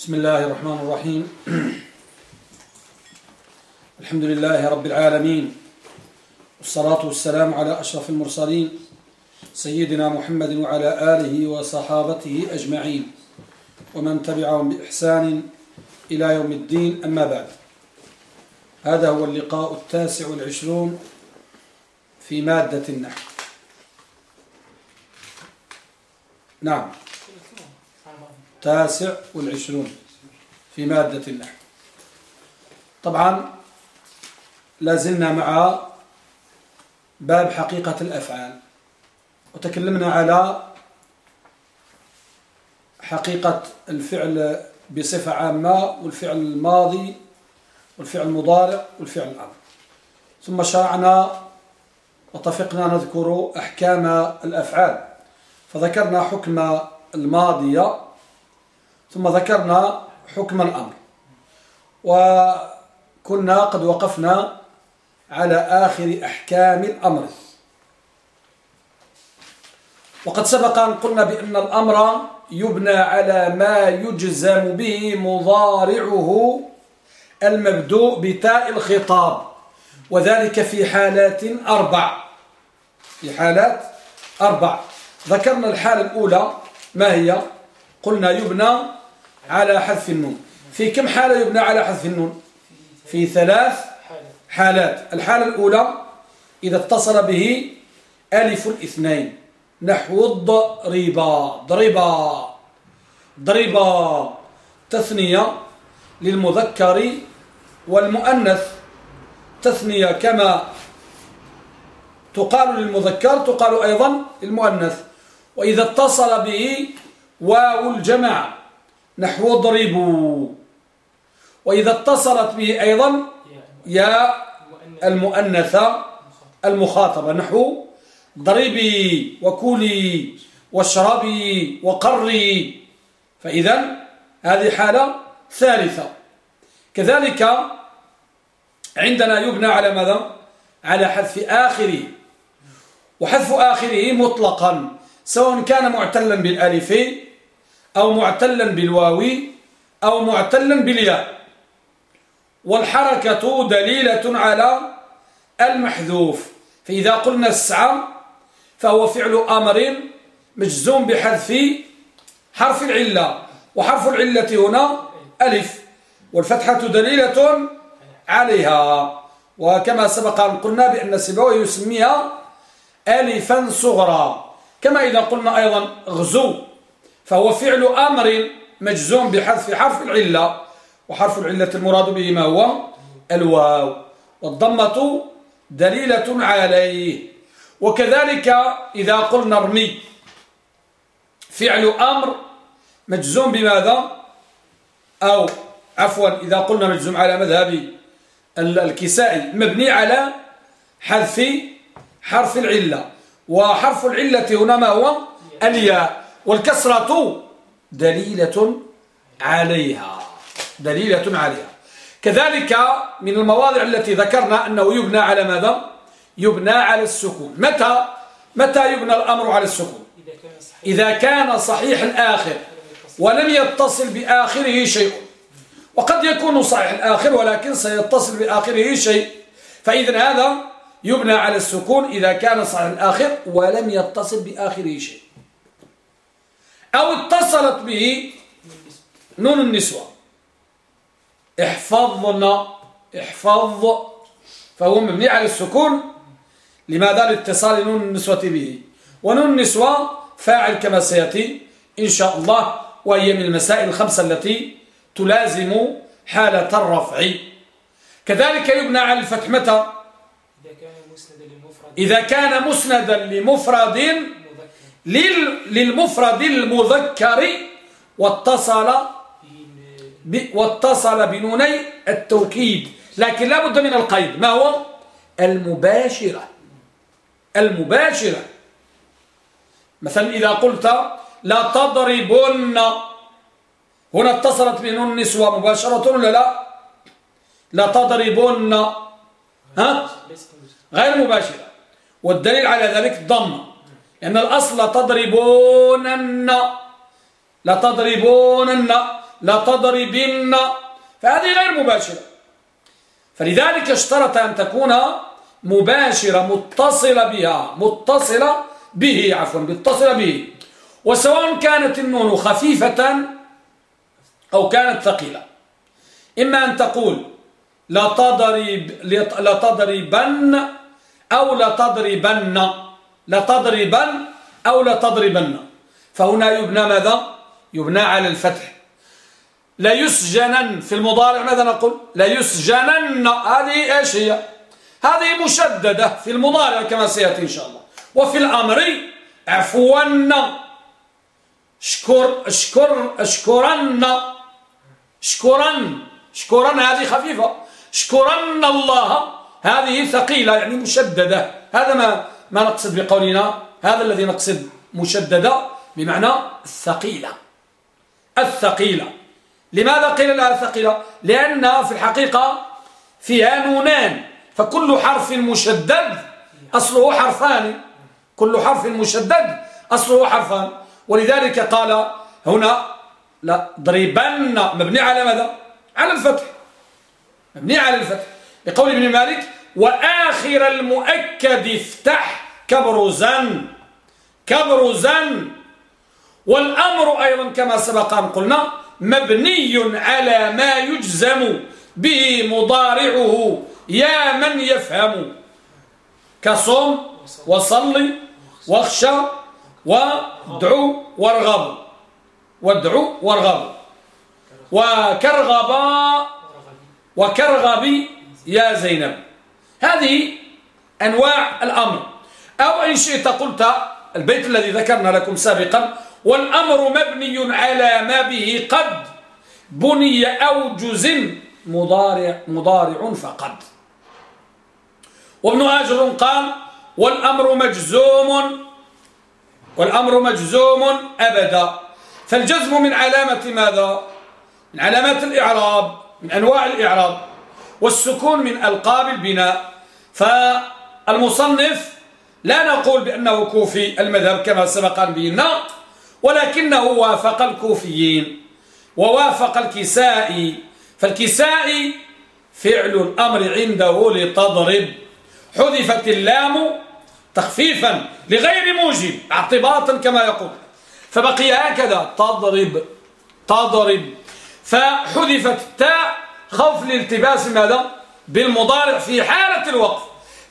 بسم الله الرحمن الرحيم. الحمد لله رب العالمين. والصلاة والسلام على أشرف المرسلين سيدنا محمد وعلى آله وصحابته أجمعين. ومن تبعهم بإحسان إلى يوم الدين أما بعد. هذا هو اللقاء التاسع والعشرون في مادة النحو. نعم. التاسع والعشرون في مادة النحو طبعا لازلنا مع باب حقيقة الأفعال وتكلمنا على حقيقة الفعل بصفة عامة والفعل الماضي والفعل المضارع والفعل الأمر ثم شرعنا وطفقنا نذكر أحكام الأفعال فذكرنا حكم الماضية ثم ذكرنا حكم الأمر. وكنا قد وقفنا على آخر أحكام الأمر. وقد سبق أن قلنا بأن الأمر يبنى على ما يجزم به مضارعه المبدوء بتاء الخطاب وذلك في حالات أربع. في حالات أربع. ذكرنا الحالة الأولى ما هي؟ قلنا يبنى على حذف النون. في كم حالة يبنى على حذف النون؟ في ثلاث حالات. الحالة الأولى إذا اتصل به ألف الاثنين. نحو الضريبة. ضريبة. ضريبة. تثنية للمذكر والمؤنث. تثنية كما تقال للمذكر تقال أيضا للمؤنث. وإذا اتصل به واو الجماعة. نحو ضربوا. وإذا اتصلت به أيضا يا المؤنثة المخاطبة. نحو ضربي وكلي واشربي وقري. فإذا هذه حالة ثالثة. كذلك عندنا يبنى على ماذا؟ على حذف آخره. وحذف آخره مطلقا سواء كان معتلا بالألف أو معتلا بالواو أو معتلا بالياء. والحركة دليلة على المحذوف. فإذا قلنا السعى فهو فعل أمر مجزوم بحذف حرف العلة. وحرف العلة هنا ألف. والفتحة دليلة عليها. وكما سبق أن قلنا بأن سبوي يسميها ألفا صغرى. كما إذا قلنا أيضا غزو. فهو فعل أمر مجزوم بحذف حرف العلة وحرف العلة المراد به ما هو؟ الواو. والضمة دليلة عليه. وكذلك إذا قلنا ارمي فعل أمر مجزوم بماذا؟ أو عفوا إذا قلنا مجزوم على مذهب الكسائي مبني على حذف حرف العلة. وحرف العلة هنا ما هو؟ الياء. والكسرة دليلة عليها. دليلة عليها. كذلك من المواضع التي ذكرنا أنه يبنى على ماذا؟ يبنى على السكون. متى؟ متى يبنى الأمر على السكون؟ إذا كان صحيح الآخر ولم يتصل بآخره شيء. وقد يكون صحيح الآخر ولكن سيتصل بآخره شيء. فإذا هذا يبنى على السكون إذا كان صحيح الآخر ولم يتصل بآخره شيء. أو اتصلت به نون النسوة. احفظنا احفظ فهو مبني على السكون. لماذا؟ لاتصال نون النسوة به. ونون النسوة فاعل كما سيأتي إن شاء الله وهي من المسائل الخمسة التي تلازم حالة الرفع. كذلك يبنى على الفتح متى إذا كان مسندا لمفرد للمفرد المذكر واتصل واتصل بنوني التوكيد لكن لا بد من القيد. ما هو؟ المباشرة. المباشرة. مثلا إذا قلت لا تضربن. هنا اتصلت بنون النسوة مباشرة ولا لا؟ لا تضربن. ها؟ غير مباشرة. والدليل على ذلك الضمه لأن الأصل تضربونن لا تضربونن لتضربن. فهذه غير مباشرة. فلذلك اشترط أن تكون مباشرة متصلة بها متصلة به عفوا متصلة به. وسواء كانت النون خفيفة أو كانت ثقيلة. إما أن تقول لتضرب لتضربن أو لتضربن. لتضربن أو لتضربن. فهنا يبنى ماذا؟ يبنى على الفتح. لا يسجنن في المضارع ماذا نقول؟ لا يسجنن هذه إيش هي؟ هذه مشددة في المضارع كما سيأتي إن شاء الله. وفي الأمر عفوا. شكر اشكر اشكرن شكرا شكرا هذه خفيفة. شكرن الله. هذه ثقيلة يعني مشددة. هذا ما ما نقصد بقولنا هذا الذي نقصد مشددة بمعنى الثقيلة. الثقيلة. لماذا قيل لها ثقيلة؟ لأن في الحقيقة فيها نونان. فكل حرف مشدد أصله حرفان. كل حرف مشدد أصله حرفان. ولذلك قال هنا لا ضربن مبني على ماذا؟ على الفتح. مبني على الفتح. بقول ابن مالك وآخر المؤكد افتح كبرزا كبرزا والأمر أيضا كما سبق أن قلنا مبني على ما يجزم به مضارعه. يا من يفهم. كصوم وصلي واخشى وادعو وارغب. وادعو وارغب. وكرغبا وكرغبي يا زينب. هذه أنواع الأمر. أو إن شئت قلت البيت الذي ذكرنا لكم سابقا والأمر مبني على ما به قد بني أو جزم مضارع, مضارع فقد. وابن هاجر قال والأمر مجزوم والأمر مجزوم أبدا. فالجزم من علامة ماذا؟ من علامات الإعراب من أنواع الإعراب. والسكون من ألقاب البناء. فالمصنف لا نقول بأنه كوفي المذهب كما سبق أن بينا ولكنه وافق الكوفيين ووافق الكسائي. فالكسائي فعل الأمر عنده لتضرب. حذفت اللام تخفيفا لغير موجب اعتباطا كما يقول. فبقي هكذا تضرب تضرب. فحذفت التاء خوف الالتباس ماذا؟ بالمضارع في حالة الوقف.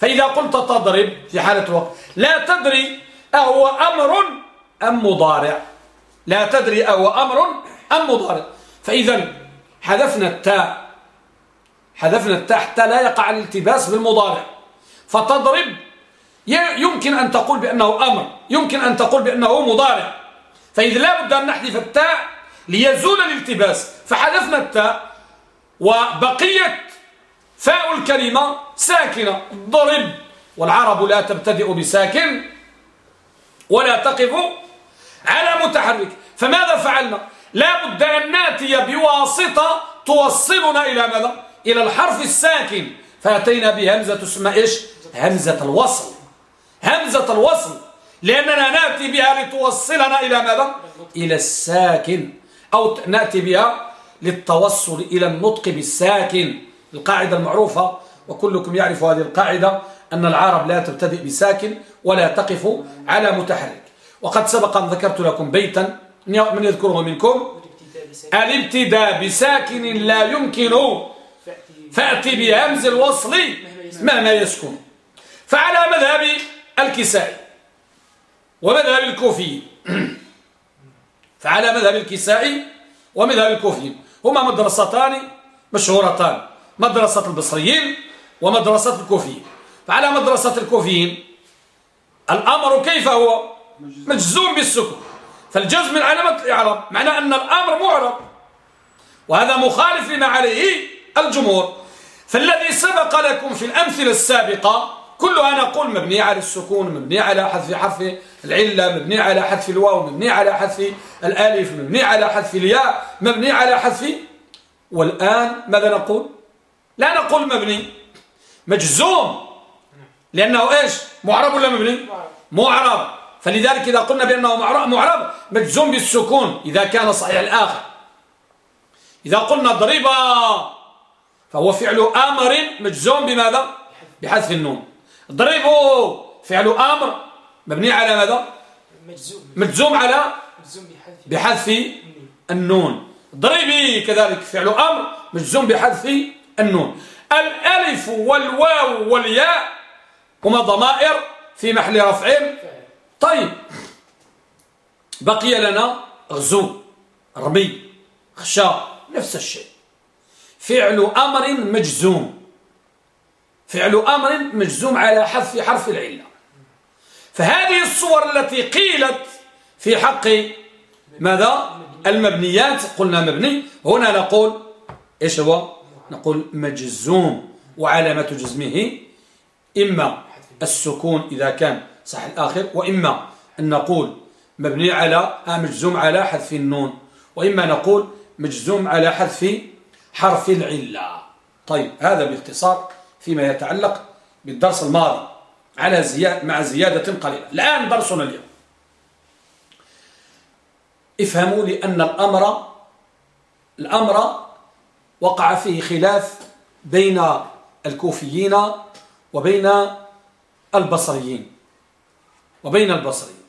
فإذا قلت تضرب في حالة الوقف لا تدري أهو أمر أم مضارع. لا تدري أهو أمر أم مضارع. فإذا حذفنا التاء حذفنا التاء حتى لا يقع الالتباس بالمضارع. فتضرب يمكن أن تقول بأنه أمر يمكن أن تقول بأنه مضارع. فإذا لا بد أن نحذف التاء ليزول الالتباس. فحذفنا التاء وبقيت فاء الكلمة ساكنة ضرب والعرب لا تبتدئ بساكن ولا تقف على متحرك. فماذا فعلنا؟ لا بد أن نأتي بواسطة توصلنا إلى ماذا؟ إلى الحرف الساكن. فأتينا بهمزة اسمها إيش؟ همزة الوصل. همزة الوصل. لأننا نأتي بها لتوصلنا إلى ماذا؟ إلى الساكن. أو نأتي بها للتوصل إلى النطق بالساكن القاعدة المعروفة وكلكم يعرف هذه القاعدة أن العرب لا تبتدئ بساكن ولا تقف على متحرك. وقد سبق أن ذكرت لكم بيتا من يذكره منكم. الابتداء بساكن لا يمكن فأتي بهمز الوصل مهما يسكن. فعلى مذهب الكسائي ومذهب الكوفي فعلى مذهب الكسائي ومذهب الكوفي هما مدرستان مشهورتان مدرسة البصريين ومدرسة الكوفيين. فعلى مدرسة الكوفيين الأمر كيف هو؟ مجزوم بالسكون. فالجزم من علامة الإعراب معنى أن الأمر معرب وهذا مخالف لما عليه الجمهور. فالذي سبق لكم في الأمثلة السابقة كلها نقول مبني على السكون مبني على حذف حرف العلة مبني على حذف الواو مبني على حذف الألف مبني على حذف الياء مبني على حذف والآن ماذا نقول؟ لا نقول مبني. مجزوم. لأنه إيش؟ معرب ولا مبني؟ معرب. فلذلك إذا قلنا بأنه معرب مجزوم بالسكون إذا كان صحيح الآخر. إذا قلنا ضربا فهو فعل أمر مجزوم بماذا؟ بحذف النون. ضربوا فعل أمر مبني على ماذا؟ مجزوم. مجزوم على بحذف النون. ضربي كذلك فعل أمر مجزوم بحذف النون. الألف والواو والياء هما ضمائر في محل رفع. طيب. بقي لنا غزو رمي خشى نفس الشيء. فعل أمر مجزوم. فعل أمر مجزوم على حذف حرف العلة. فهذه الصور التي قيلت في حق ماذا؟ المبنيات. قلنا مبني. هنا نقول إيش هو؟ نقول مجزوم. وعلامة جزمه إما السكون إذا كان صح الآخر وإما أن نقول مبني على مجزوم على حذف النون وإما نقول مجزوم على حذف حرف العلة. طيب هذا باختصار. فيما يتعلق بالدرس الماضي على زيادة مع زيادة قليلة. الآن درسنا اليوم. افهموا لي أن الأمر الأمر وقع فيه خلاف بين الكوفيين وبين البصريين. وبين البصريين.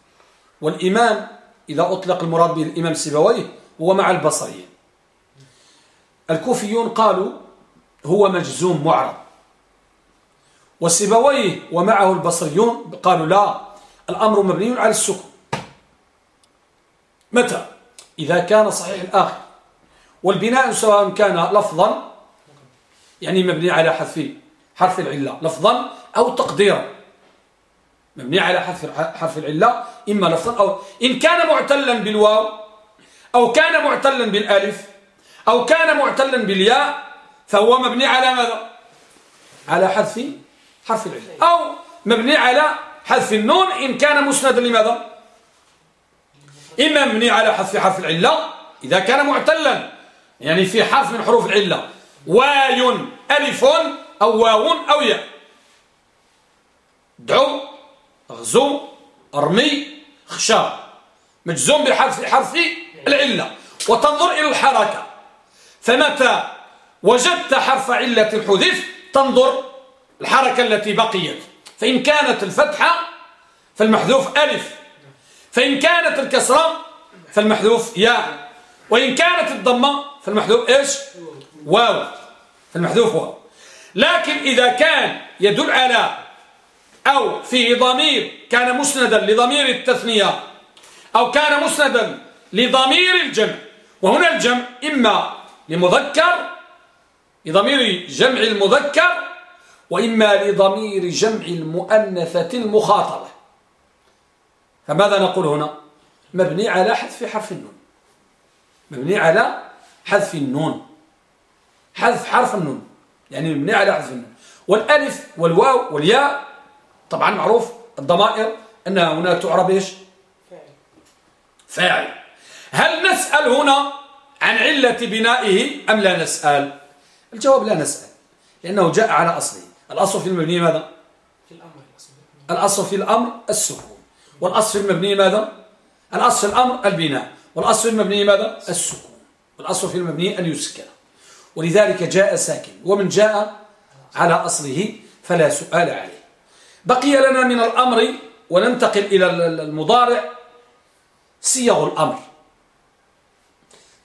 والإمام إذا أطلق المراد به الإمام سيبويه هو مع البصريين. الكوفيون قالوا هو مجزوم معرض. وسيبويه ومعه البصريون قالوا لا الأمر مبني على السكون متى؟ إذا كان صحيح الآخر. والبناء سواء كان لفظا يعني مبني على حذف حرف العلة لفظا أو تقديرا. مبني على حذف حرف العلة إما لفظا أو إن كان معتلا بالواو أو كان معتلا بالألف أو كان معتلا بالياء فهو مبني على ماذا؟ على حذف حرف العلة أو مبني على حذف النون إن كان مسندا لماذا؟ إما مبني على حذف حرف العلة إذا كان معتلا يعني في حرف من حروف العلة واي ألف أو واو أو ياء. دعو غزو أرمي خشى مجزوم بحرف حرف العلة وتنظر إلى الحركة. فمتى وجدت حرف علة حذف؟ تنظر الحركة التي بقيت. فإن كانت الفتحة فالمحذوف ألف. فإن كانت الكسرة فالمحذوف ياء. وإن كانت الضمة فالمحذوف إيش؟ واو. فالمحذوف واو. لكن إذا كان يدل على أو فيه ضمير كان مسندا لضمير التثنية أو كان مسندا لضمير الجمع. وهنا الجمع إما لمذكر لضمير جمع المذكر وإما لضمير جمع المؤنثة المخاطبة. فماذا نقول هنا؟ مبني على حذف حرف النون. مبني على حذف النون. حذف حرف النون. يعني مبني على حذف النون. والألف والواو والياء طبعا معروف الضمائر أنها هنا تعرب إيش؟ فاعل. هل نسأل هنا عن علة بنائه أم لا نسأل؟ الجواب لا نسأل لأنه جاء على أصله. الأصل في المبني ماذا؟ في الأمر الأصل. في الأمر السكون والأصل في المبني ماذا؟ الأصل في الأمر البناء. والأصل في المبني ماذا؟ السكون. والأصل في المبني أن يسكن. ولذلك جاء ساكن. ومن جاء على أصله فلا سؤال عليه. بقي لنا من الأمر وننتقل إلى المضارع صيغ الأمر.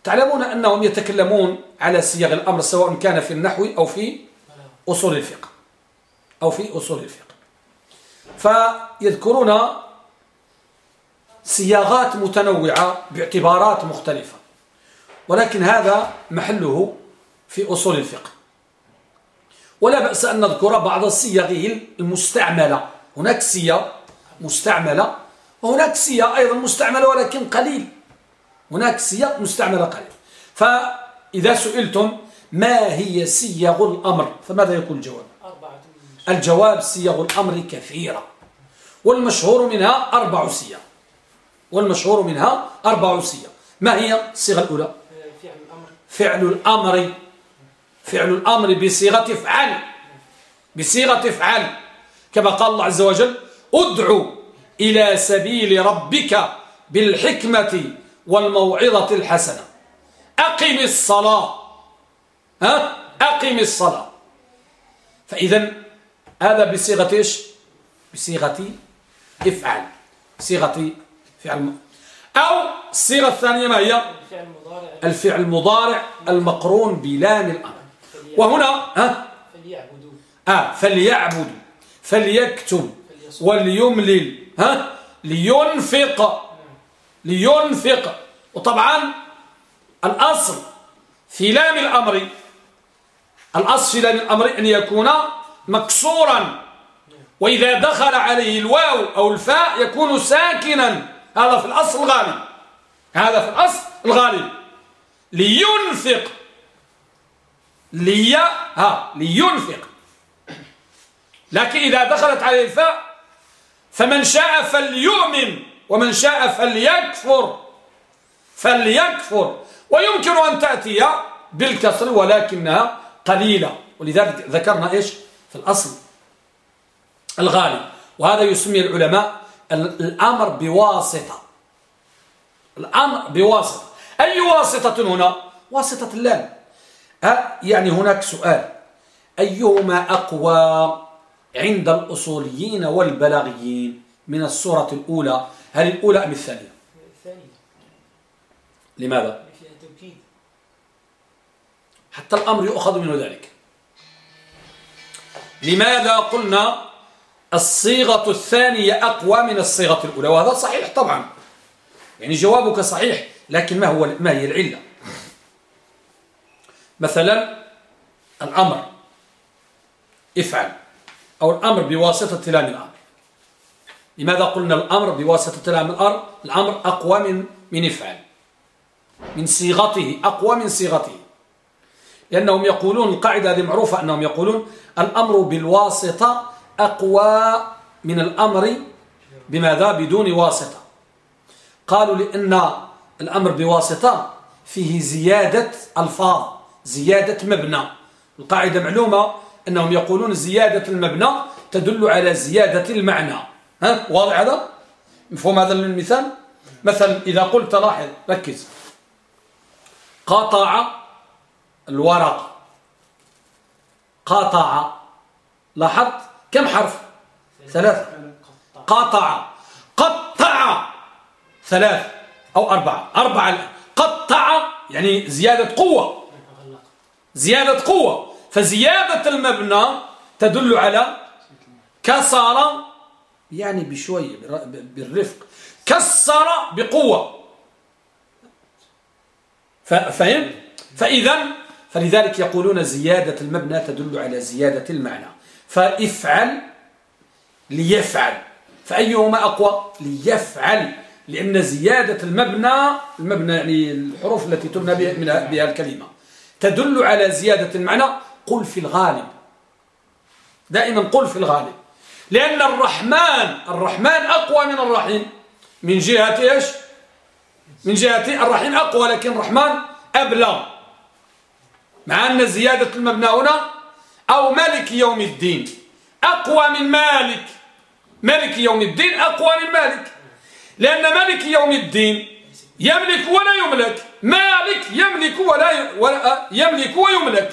تعلمون أنهم يتكلمون على صيغ الأمر سواء كان في النحو أو في أصول الفقه. أو في أصول الفقه. فيذكرون صياغات متنوعة باعتبارات مختلفة ولكن هذا محله في أصول الفقه. ولا بأس أن نذكر بعض صيغه المستعملة. هناك صيغ مستعملة وهناك صيغ أيضا مستعملة ولكن قليل. هناك صيغ مستعملة قليل. فإذا سئلتم ما هي صيغ الأمر فماذا يكون الجواب؟ الجواب صيغ الأمر كثيرة والمشهور منها أربع صيغ والمشهور منها أربع صيغ ما هي الصيغة الأولى؟ فعل الأمر. فعل الأمر فعل الأمر بصيغة افعل. بصيغة افعل. كما قال الله عز وجل أدعو إلى سبيل ربك بالحكمة والموعظة الحسنة. أقم الصلاة. ها؟ أقم الصلاة. فإذا هذا بصيغة إيش؟ بصيغة إفعل. صيغة فعل أو الصيغة الثانية ما هي؟ الفعل المضارع المقرون بلام الأمر. وهنا ها؟ فليعبدوا آه فليعبدوا فليكتب وليملل ها؟ لينفق لينفق. وطبعا الأصل في لام الأمر الأصل في لام الأمر أن يكون مكسورا. وإذا دخل عليه الواو أو الفاء يكون ساكنا. هذا في الأصل الغالب هذا في الأصل الغالب لينفق. لي ها لينفق. لكن إذا دخلت عليه الفاء فمن شاء فليؤمن. ومن شاء فليكفر. فليكفر. ويمكن أن تأتي بالكسر ولكنها قليلة. ولذلك ذكرنا إيش؟ في الأصل الغالب وهذا يسمي العلماء الأمر بواسطة. الأمر بواسطة. أي واسطة هنا؟ واسطة اللام يعني هناك سؤال. أيهما أقوى عند الأصوليين والبلاغيين؟ من الصورة الأولى. هل الأولى أم الثانية؟ الثانية. لماذا؟ حتى الأمر يؤخذ منه ذلك. لماذا قلنا الصيغة الثانية أقوى من الصيغة الأولى؟ وهذا صحيح طبعا. يعني جوابك صحيح لكن ما هو ما هي العلة؟ مثلا الأمر. افعل. أو الأمر بواسطة لام الأمر لماذا قلنا الأمر بواسطة لام الأمر الأمر أقوى من من افعل. من صيغته أقوى من صيغته. لأنهم يقولون القاعدة هذه معروفة أنهم يقولون الأمر بالواسطة أقوى من الأمر بماذا؟ بدون واسطة. قالوا لأن الأمر بواسطة فيه زيادة ألفاظ زيادة مبنى. القاعدة معلومة أنهم يقولون زيادة المبنى تدل على زيادة المعنى. ها؟ واضح هذا؟ مفهوم هذا المثال مثلا إذا قلت لاحظ ركز. قطع الورق. قطع لاحظت؟ كم حرف؟ ثلاثة قطع قطع. ثلاث أو أربعة. أربعة. قطع يعني زيادة قوة. زيادة قوة. فزيادة المبنى تدل على كسر يعني بشوية بالرفق. كسر بقوة. فهم فإذا فلذلك يقولون زيادة المبنى تدل على زيادة المعنى. فافعل ليفعل. فأيهما أقوى؟ ليفعل. لأن زيادة المبنى المبنى يعني الحروف التي تبنى بها الكلمة. تدل على زيادة المعنى قل في الغالب. دائما قل في الغالب. لأن الرحمن الرحمن أقوى من الرحيم. من جهة إيش؟ من جهة الرحيم أقوى لكن الرحمن أبلغ. مع أن زيادة المبنى هنا أو ملك يوم الدين. أقوى من مالك. ملك يوم الدين أقوى من مالك. لأن ملك يوم الدين يملك ولا يملك. مالك يملك ولا, ولا يملك ويملك.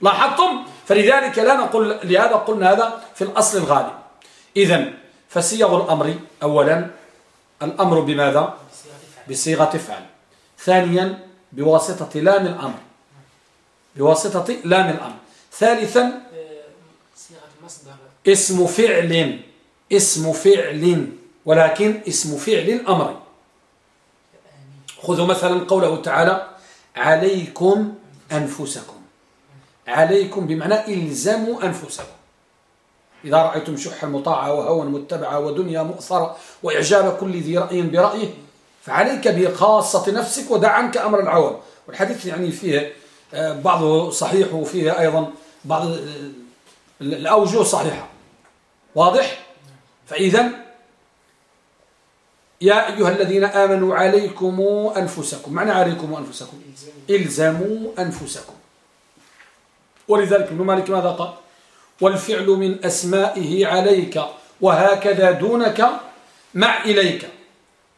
لاحظتم؟ فلذلك لا نقول لهذا قلنا هذا في الأصل الغالب. إذا فسيغ الأمر أولا الأمر بماذا؟ بصيغة فعل. ثانيا بواسطة لام الأمر. بواسطة لام الأمر. ثالثا اسم فعل اسم فعل ولكن اسم فعل الأمر خذوا مثلا قوله تعالى عليكم أنفسكم عليكم بمعنى إلزموا أنفسكم. إذا رأيتم شح مطاعة وهوى متبعة ودنيا مؤثرة وإعجاب كل ذي رأي برأيه فعليك بخاصة نفسك ودع عنك أمر العوام. والحديث يعني فيه بعضه صحيح وفيه أيضا بعض الأوجه صحيحة. واضح؟ فإذا يا أيها الذين آمنوا عليكم أنفسكم. معنى عليكم أنفسكم؟ إلزموا أنفسكم. ولذلك ابن مالك ماذا قال؟ والفعل من أسمائه عليك وهكذا دونك مع إليك.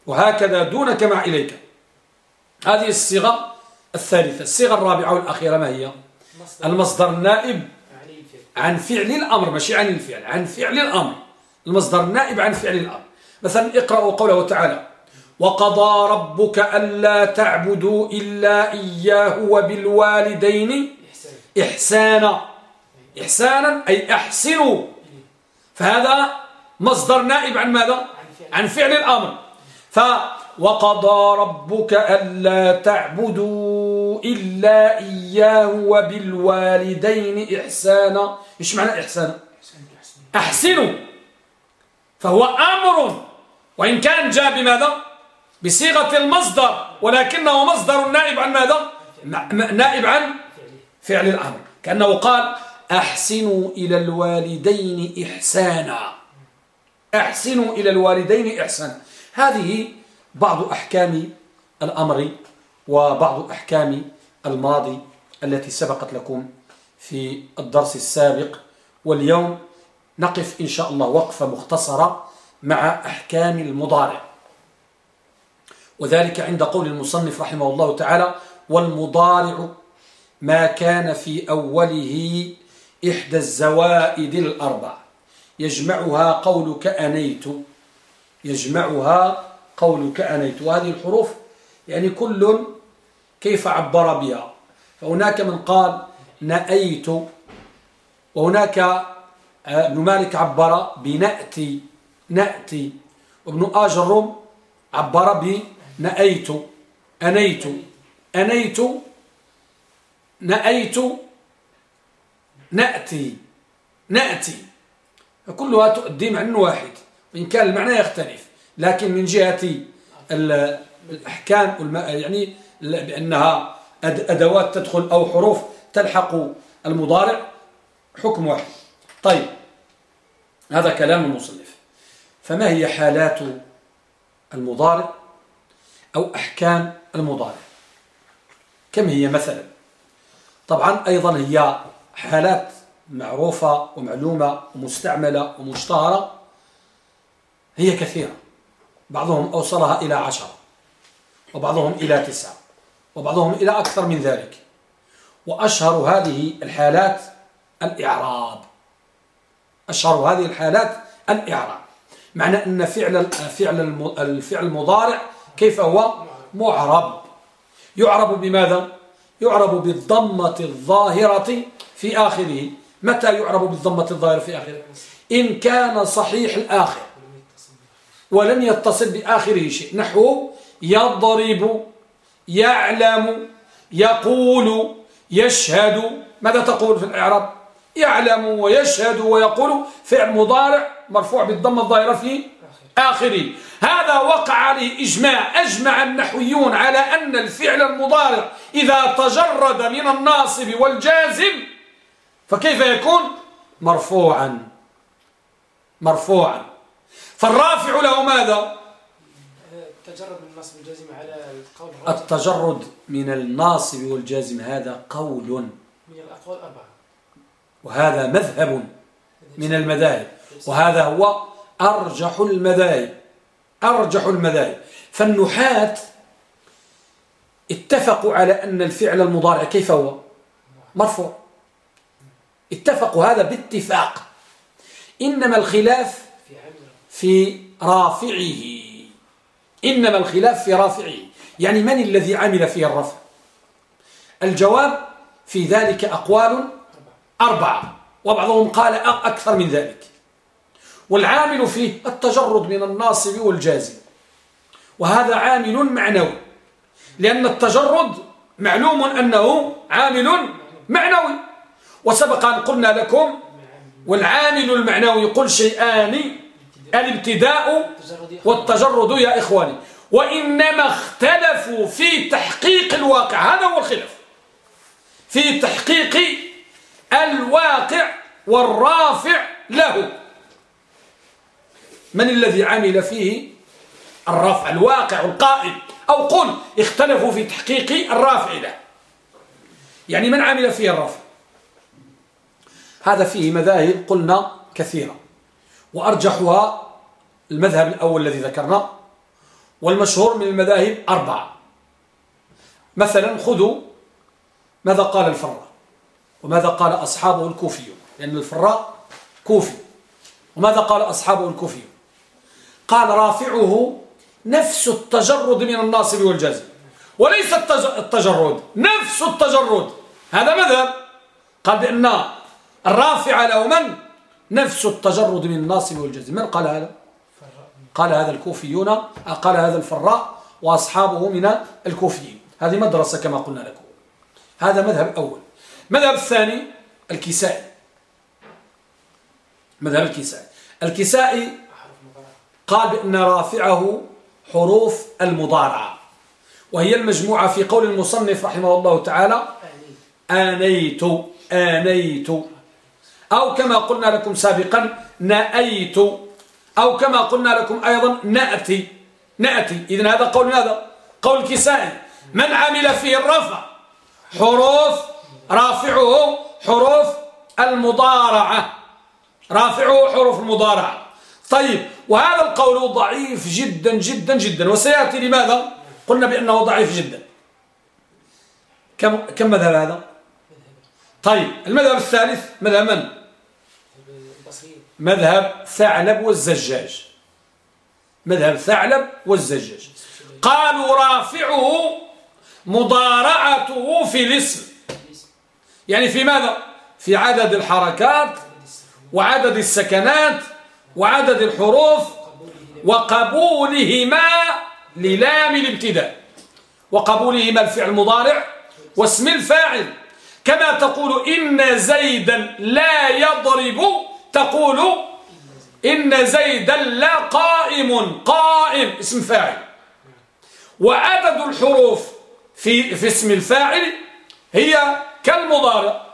وهكذا دونك مع إليك. هذه الصيغة الثالثة الصيغة الرابعة والأخيرة ما هي؟ المصدر النائب عن فعل الأمر ماشي عن الفعل عن فعل الأمر. المصدر النائب عن فعل الأمر. مثلا اقرأوا قوله تعالى وقضى ربك ألا تعبدوا إلا إياه وبالوالدين إحسانا. إحسانا أي أحسنوا. فهذا مصدر نائب عن ماذا؟ عن فعل. الأمر. فوقضى ربك ألا تعبدوا إلا إياه وبالوالدين إحسانا. إيش معنى إحسانا؟ أحسنوا. فهو أمر. وإن كان جاء بماذا؟ بصيغة المصدر. ولكنه مصدر نائب عن ماذا؟ نائب عن فعل الأمر. كأنه قال أحسنوا إلى الوالدين إحسانا. أحسنوا إلى الوالدين إحسانا. هذه بعض أحكام الأمر وبعض أحكام الماضي التي سبقت لكم في الدرس السابق. واليوم نقف إن شاء الله وقفة مختصرة مع أحكام المضارع. وذلك عند قول المصنف رحمه الله تعالى والمضارع ما كان في أوله إحدى الزوائد الأربع. يجمعها قولك أنيت. يجمعها قولك أنيت. وهذه الحروف يعني كل كيف عبر بها. فهناك من قال نأيت وهناك آه، ابن مالك عبر بنأتي نأتي. وابن آجر عبر بنأيت أنيت. أنيت نأيت نأتي نأتي. فكلها تؤدي معنى واحد. وإن كان المعنى يختلف. لكن من جهة الأحكام يعني بأنها أدوات تدخل أو حروف تلحق المضارع حكم واحد. طيب هذا كلام المصنف. فما هي حالات المضارع أو أحكام المضارع؟ كم هي مثلا؟ طبعا أيضا هي حالات معروفة ومعلومة ومستعملة ومشتهرة هي كثيرة. بعضهم أوصلها إلى عشرة وبعضهم إلى تسعة وبعضهم إلى أكثر من ذلك. وأشهر هذه الحالات الإعراب. أشهر هذه الحالات الإعراب. معنى أن فعل فعل الفعل المضارع كيف هو؟ معرب. يعرب بماذا؟ يعرب بالضمة الظاهرة في آخره. متى يعرب بالضمة الظاهرة في آخره؟ إن كان صحيح الآخر. ولم يتصل بآخره شيء. نحو يضرب يعلم يقول يشهد. ماذا تقول في الإعراب؟ يعلم ويشهد ويقول. فعل مضارع مرفوع بالضمة الظاهرة في آخره. هذا وقع عليه إجماع أجمع النحويون على أن الفعل المضارع إذا تجرد من الناصب والجازم فكيف يكون؟ مرفوعا. مرفوعا. فالرافع له ماذا؟ التجرد من الناصب والجازم على القول التجرد من الناصب والجازم هذا قول. من الأقوال أربعة. وهذا مذهب من المذاهب. وهذا هو أرجح المذاهب. أرجح المذاهب. فالنحاة اتفقوا على أن الفعل المضارع كيف هو؟ مرفوع. اتفقوا هذا باتفاق. إنما الخلاف في رافعه. إنما الخلاف في رافعه. يعني من الذي عمل فيه الرفع؟ الجواب في ذلك أقوال أربعة وبعضهم قال أكثر من ذلك. والعامل فيه التجرد من الناصب والجازم. وهذا عامل معنوي لأن التجرد معلوم أنه عامل معنوي. وسبق أن قلنا لكم والعامل المعنوي قل شيئان الابتداء والتجرد يا إخواني. وإنما اختلفوا في تحقيق الواقع. هذا هو الخلاف. في تحقيق الواقع والرافع له. من الذي عمل فيه الرفع الواقع القائم أو قل اختلفوا في تحقيق الرافع له. يعني من عمل فيه الرفع هذا فيه مذاهب قلنا كثيرة. وأرجحها المذهب الأول الذي ذكرنا والمشهور من المذاهب أربعة. مثلا خذوا ماذا قال الفراء وماذا قال أصحابه الكوفيون لأن الفراء كوفي. وماذا قال أصحابه الكوفيون؟ قال رافعه نفس التجرد من الناصب والجزم. وليس التجرد نفس التجرد. هذا مذهب. قال بأن الرافع له من؟ نفس التجرد من الناصب والجزم. من قال هذا؟ قال هذا الكوفيون قال هذا الفراء وأصحابه من الكوفيين. هذه مدرسة كما قلنا لكم. هذا مذهب أول. مذهب الثاني الكسائي. مذهب الكسائي. الكسائي قال بأن رافعه حروف المضارعة وهي المجموعة في قول المصنف رحمه الله تعالى آنيت آنيت. أو كما قلنا لكم سابقا نأيت. أو كما قلنا لكم أيضا نأتي نأتي. إذن هذا قول ماذا؟ قول كسائي. من عمل فيه الرفع حروف رافعه حروف المضارعة. رافعه حروف المضارعة. طيب وهذا القول ضعيف جدا جدا جدا. وسيأتي لماذا؟ قلنا بأنه ضعيف جدا. كم كم مذهب هذا؟ طيب المذهب الثالث مذهب من؟ مذهب ثعلب والزجاج. مذهب ثعلب والزجاج. قالوا رافعه مضارعته في الاسم. يعني في ماذا؟ في عدد الحركات وعدد السكنات وعدد الحروف وقبولهما للام الابتداء. وقبولهما الفعل المضارع واسم الفاعل. كما تقول إن زيدا لا يضرب تقول إن زيدا لا قائم قائم اسم فاعل. وعدد الحروف في, في اسم الفاعل هي كالمضارع.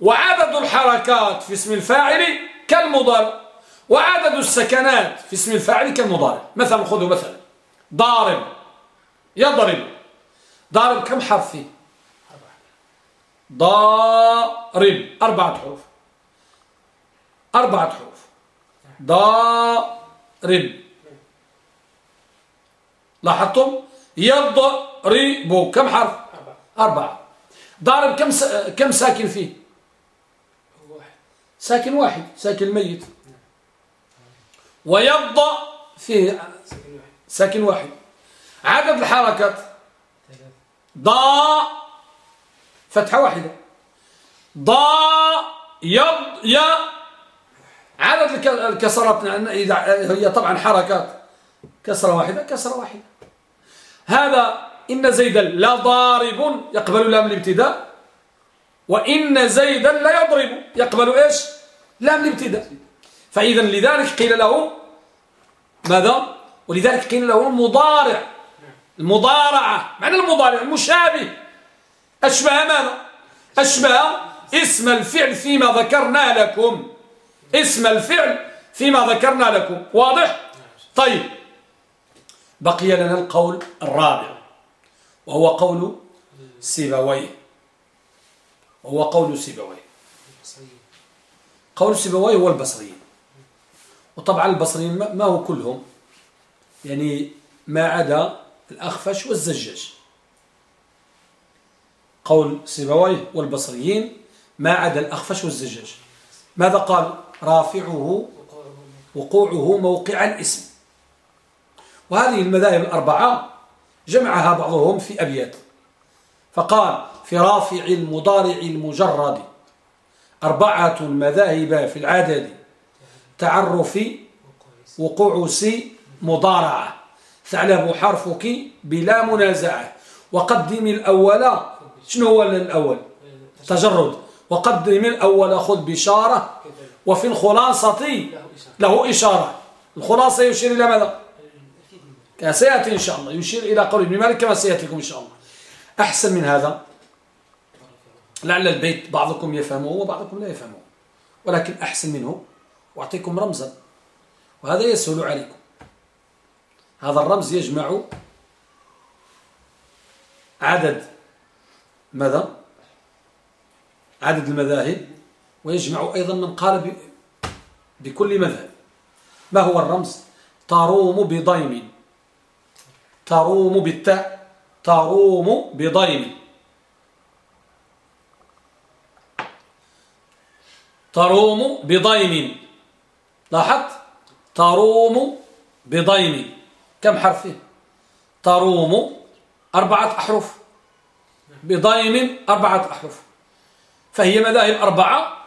وعدد الحركات في اسم الفاعل كالمضارع. وعدد السكنات في اسم الفاعل كالمضارع. مثلا خذوا مثلا. ضارب. يضرب. ضارب كم حرف فيه؟ ضارب. أربعة حروف. أربعة حروف. ضارب. لاحظتم؟ يضرب. كم حرف؟ أربعة. ضارب كم كم ساكن فيه؟ ساكن واحد ساكن ميت. ويض فيه ساكن واحد. عدد الحركات؟ ضاء فتحة واحدة. ضاء يض يا عدد الكسرات هي طبعا حركات. كسرة واحدة كسرة واحدة. هذا إن زيدا لا ضارب يقبل لام الابتداء وإن زيدا لا يضرب يقبل إيش؟ لام الابتداء. فإذا لذلك قيل له ماذا؟ ولذلك قيل له المضارع. المضارعة. معنى المضارع؟ المشابه. أشبه ماذا؟ أشبه اسم الفعل فيما ذكرنا لكم. اسم الفعل فيما ذكرنا لكم. واضح؟ طيب. بقي لنا القول الرابع وهو قول سيبويه. وهو قول سيبويه. قول سيبويه هو البصريين. وطبعا البصريين ما هو كلهم. يعني ما عدا الأخفش والزجاج. قول سيبويه والبصريين ما عدا الأخفش والزجاج. ماذا قال رافعه وقوعه موقع الاسم. وهذه المذاهب الأربعة جمعها بعضهم في أبيات. فقال في رافع المضارع المجرد أربعة المذاهب في العدد تعرف وقوع سي مضارعة ثعلب حرفك بلا منازعة. وقدم الأول شنو هو الأول؟ تجرد. وقدم الأول خذ بشارة. وفي الخلاصة له إشارة. الخلاصة يشير إلى ماذا؟ سيأتي إن شاء الله. يشير إلى قول ابن مالك كما سيأتي لكم إن شاء الله. أحسن من هذا؟ لعل البيت بعضكم يفهمه وبعضكم لا يفهمه. ولكن أحسن منه وأعطيكم رمزا. وهذا يسهل عليكم. هذا الرمز يجمع عدد ماذا؟ عدد المذاهب. ويجمع أيضا من قال بكل مذهب. ما هو الرمز؟ تروم بضيم. تروم بالتاء. تروم بضيم. تروم بضيم. لاحظت؟ تروم بضيم. كم حرف تروم أربعة أحرف. بضيم أربعة أحرف. فهي مذاهب أربعة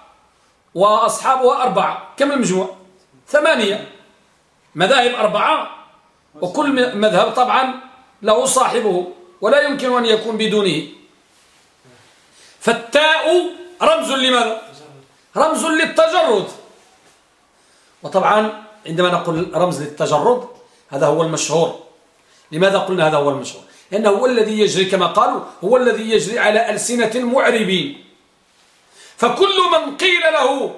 وأصحابها أربعة. كم المجموع؟ ثمانية. مذاهب أربعة. وكل مذهب طبعا له صاحبه ولا يمكن أن يكون بدونه. فالتاء رمز لماذا؟ رمز للتجرد. وطبعا عندما نقول رمز للتجرد هذا هو المشهور. لماذا قلنا هذا هو المشهور؟ لأنه هو الذي يجري كما قالوا هو الذي يجري على ألسنة المعربين. فكل من قيل له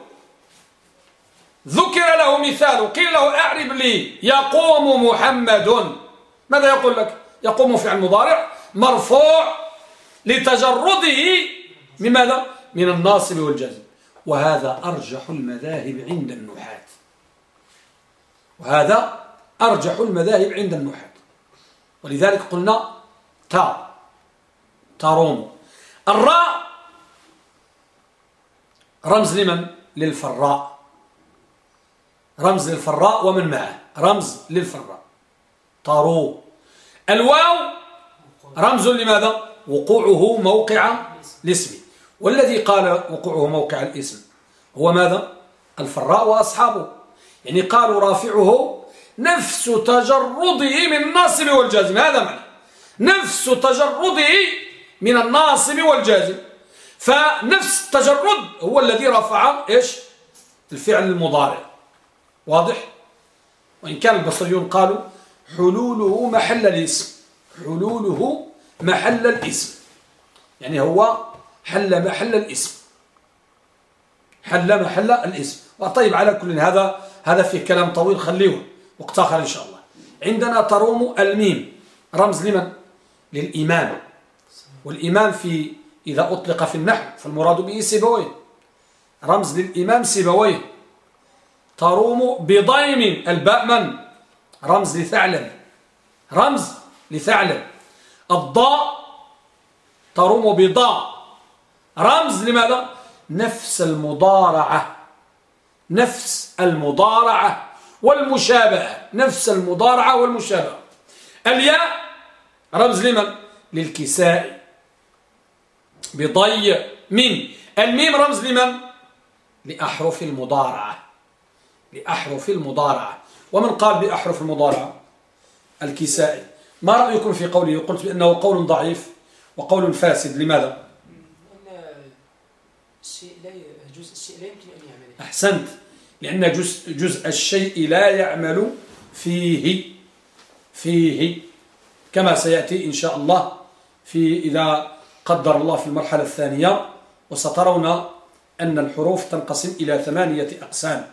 ذكر له مثال قيل له أعرب لي يقوم محمد. ماذا يقول لك؟ يقوم فعل مضارع مرفوع لتجرده من ماذا من الناصب والجزم وهذا أرجح المذاهب عند النحاة. وهذا أرجح المذاهب عند النحاة. ولذلك قلنا تا تروم الراء رمز لمن؟ للفراء. رمز للفراء ومن معه. رمز للفراء. طارو. الواو رمز لماذا؟ وقوعه موقع الاسم. والذي قال وقوعه موقع الاسم هو ماذا؟ الفراء وأصحابه. يعني قالوا رافعه نفس تجرده من الناصب والجازم. هذا معنى. نفس تجرده من الناصب والجازم. فنفس التجرد هو الذي رفع إيش؟ الفعل المضارع. واضح؟ وإن كان البصريون قالوا حلوله محل الاسم. حلوله محل الاسم. يعني هو حل محل الاسم. حل محل الاسم. وطيب على كل هذا هذا فيه كلام طويل خليه وقت آخر إن شاء الله. عندنا تروم الميم. رمز لمن؟ للإمام والإمام في إذا أطلق في النحو فالمراد به سيبويه. رمز للإمام سيبويه. تروم بضيم الباء من رمز لثعلب رمز لثعلب الضاء تروم بضاء. رمز لماذا؟ نفس المضارعة. نفس المضارعة والمشابهة. نفس المضارعة والمشابهة. الياء رمز لمن؟ للكساء. بضي من الميم رمز لمن؟ لأحرف المضارعة. لأحرف المضارعة. ومن قال بأحرف المضارعة؟ الكسائي. ما رأيكم في قوله؟ قلت بأنه قول ضعيف وقول فاسد. لماذا؟ الشيء لا جزء الشيء لا يمكن أن يعمل. أحسنت. لأن جزء, جزء الشيء لا يعمل فيه. فيه. كما سيأتي إن شاء الله في إذا قدر الله في المرحلة الثانية وسترون أن الحروف تنقسم إلى ثمانية أقسام.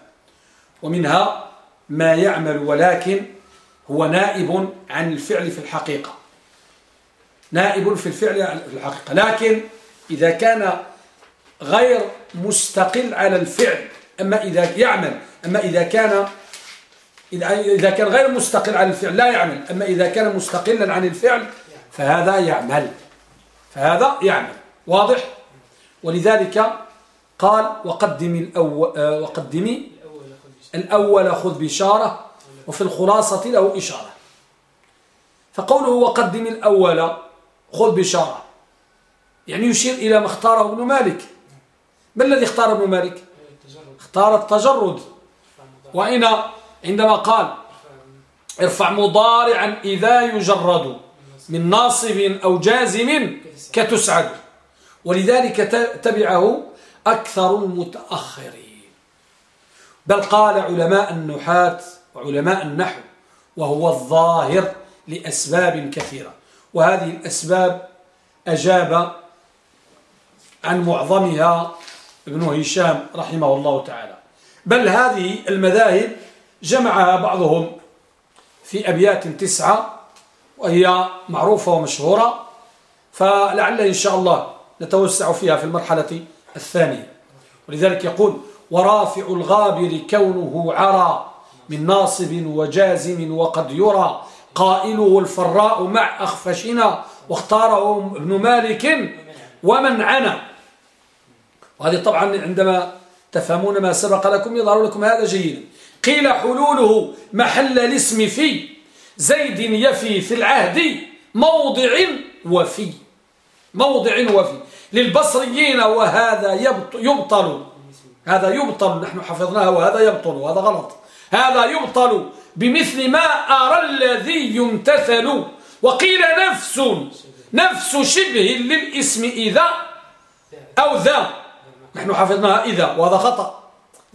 ومنها ما يعمل ولكن هو نائب عن الفعل في الحقيقة. نائب في الفعل في الحقيقة. لكن إذا كان غير مستقل على الفعل أما إذا يعمل أما إذا كان إذا كان غير مستقل عن الفعل لا يعمل. أما إذا كان مستقلا عن الفعل فهذا يعمل. فهذا يعمل. واضح؟ ولذلك قال وقدمي الأول وقدمي الأول خذ بشارة وفي الخلاصة له إشارة. فقوله وقدم الأول خذ بشارة يعني يشير إلى ما اختاره ابن مالك. ما الذي اختار ابن مالك؟ اختار التجرد. وإن عندما قال ارفع مضارعا إذا يجرد. من ناصب أو جازم كتسعد. ولذلك تبعه أكثر المتأخرين. بل قال علماء النحاة وعلماء النحو وهو الظاهر لأسباب كثيرة. وهذه الأسباب أجاب عن معظمها ابن هشام رحمه الله تعالى. بل هذه المذاهب جمعها بعضهم في أبيات تسعة وهي معروفة ومشهورة. فلعل إن شاء الله نتوسع فيها في المرحلة الثانية. ولذلك يقول ورافع الغابر كونه عرى من ناصب وجازم وقد يرى. قائله الفراء مع أخفشنا واختاره ابن مالك ومن عنا. وهذه طبعا عندما تفهمون ما سبق لكم يظهر لكم هذا جيدا. قيل حلوله محل الاسم في زيد يفي في العهد موضع وفي. موضع وفي. للبصريين وهذا يبطل. هذا يبطل. نحن حفظناها وهذا يبطل. وهذا غلط. هذا يبطل. بمثل ما أرى الذي يمتثل. وقيل نفس. نفس شبه للاسم إذا أو ذا. نحن حفظناها إذا. وهذا خطأ.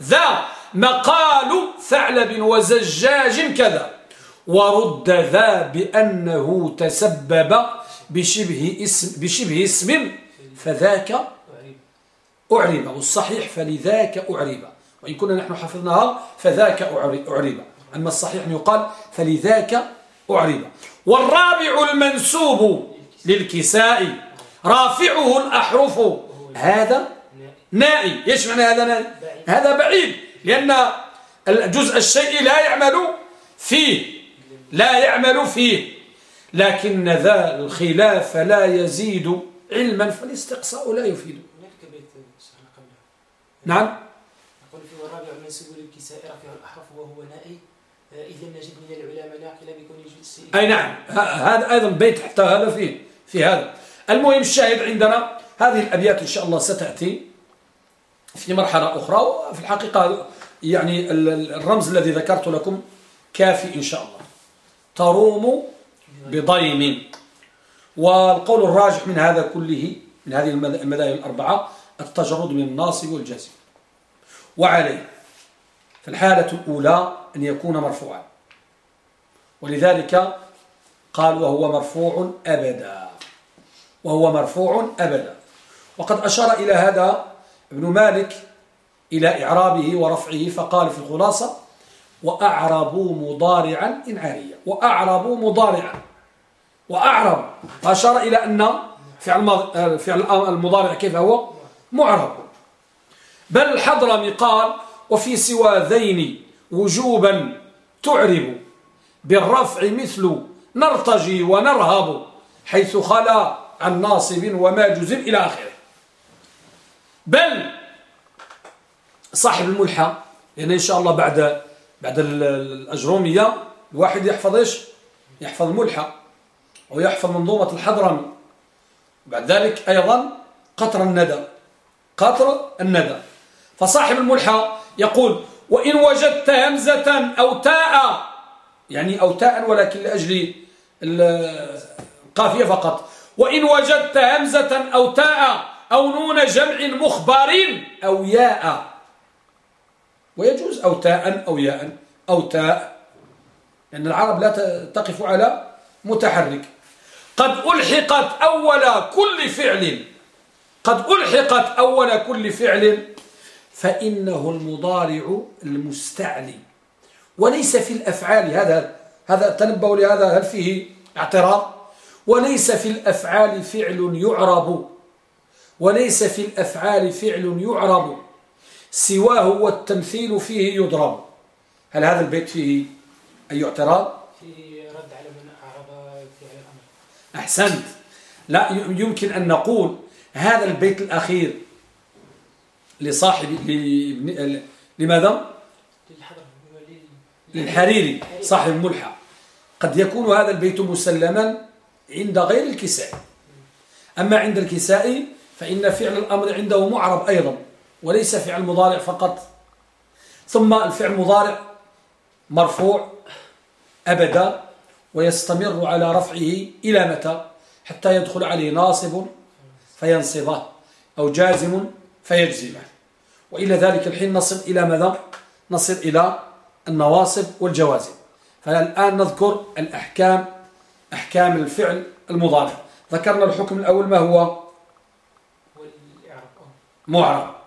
ذا. مقال ثعلب وزجاج كذا. ورد ذا بأنه تسبب بشبه اسم, بشبه اسم فذاك أعرب والصحيح فلذاك أعرب وإن كنا نحن حفظناها فذاك أعرب أما الصحيح يقال فلذاك أعرب والرابع المنسوب للكساء. رافعه الأحرف. هذا نائي. إيش معنى هذا نائي؟ هذا بعيد. لأن الجزء الشيء لا يعمل فيه. لا يعمل فيه. لكن ذا الخلاف لا يزيد علما فالاستقصاء لا يفيد. نعم. نقول في الرابع منسوب للكساء رافع الأحرف وهو نائي. إذا نجد من العلماء ناقلا بكون الجزء أي نعم. هذا أيضا بيت حتى هذا فيه في هذا. المهم الشاهد عندنا هذه الأبيات إن شاء الله ستأتي في مرحلة أخرى وفي الحقيقة يعني الرمز الذي ذكرت لكم كافي إن شاء الله. تروم بضيم. والقول الراجح من هذا كله من هذه المذاهب الأربعة التجرد من الناصب والجازم. وعليه فالحالة الأولى أن يكون مرفوعا. ولذلك قال وهو مرفوع أبدا. وهو مرفوع أبدا. وقد أشار إلى هذا ابن مالك إلى إعرابه ورفعه فقال في الخلاصة وأعربوا مضارعا إن عارية وأعربوا مضارعا. وأعرب. أشار إلى أن فعل المضارع كيف هو؟ معرب. بل الحضرمي قال وفي سوى ذين وجوبا تعرب. بالرفع مثل نرتجي ونرهب حيث خلا عن ناصب وما جزم إلى آخره. بل صاحب الملحة لأن إن شاء الله بعد بعد الأجرومية الواحد يحفظ إيش؟ يحفظ الملحة ويحفظ منظومة الحضرمي بعد ذلك أيضا قطر الندى. قطر الندى. فصاحب الملحة يقول وإن وجدت همزة أو تاء يعني أو تاء ولكن لأجل القافية فقط. وإن وجدت همزة أو تاء أو نون جمع مخبر أو ياء. ويجوز أو تاء أو ياء أو تاء لأن العرب لا تقف على متحرك. قد ألحقت أول كل فعل قد ألحقت أول كل فعل فإنه المضارع المستعلي. وليس في الأفعال هذا هذا تنبأوا لهذا هل فيه اعتراض؟ وليس في الأفعال فعل يعرب. وليس في الأفعال فعل يعرب. سواه والتمثيل فيه يضرب. هل هذا البيت فيه أي اعتراض؟ فيه رد على من أعرض فعل الأمر. أحسنت. لا يمكن أن نقول هذا البيت الأخير لصاحب لماذا؟ للحريري. صاحب الملحة قد يكون هذا البيت مسلما عند غير الكسائي أما عند الكسائي فإن فعل الأمر عنده معرب أيضا. وليس فعل مضارع فقط. ثم الفعل المضارع مرفوع أبدا ويستمر على رفعه إلى متى؟ حتى يدخل عليه ناصب فينصبه أو جازم فيجزمه وإلى ذلك الحين نصل إلى ماذا؟ نصل إلى النواصب والجوازم. فالآن نذكر الأحكام أحكام الفعل المضارع. ذكرنا الحكم الأول ما هو؟ معرب.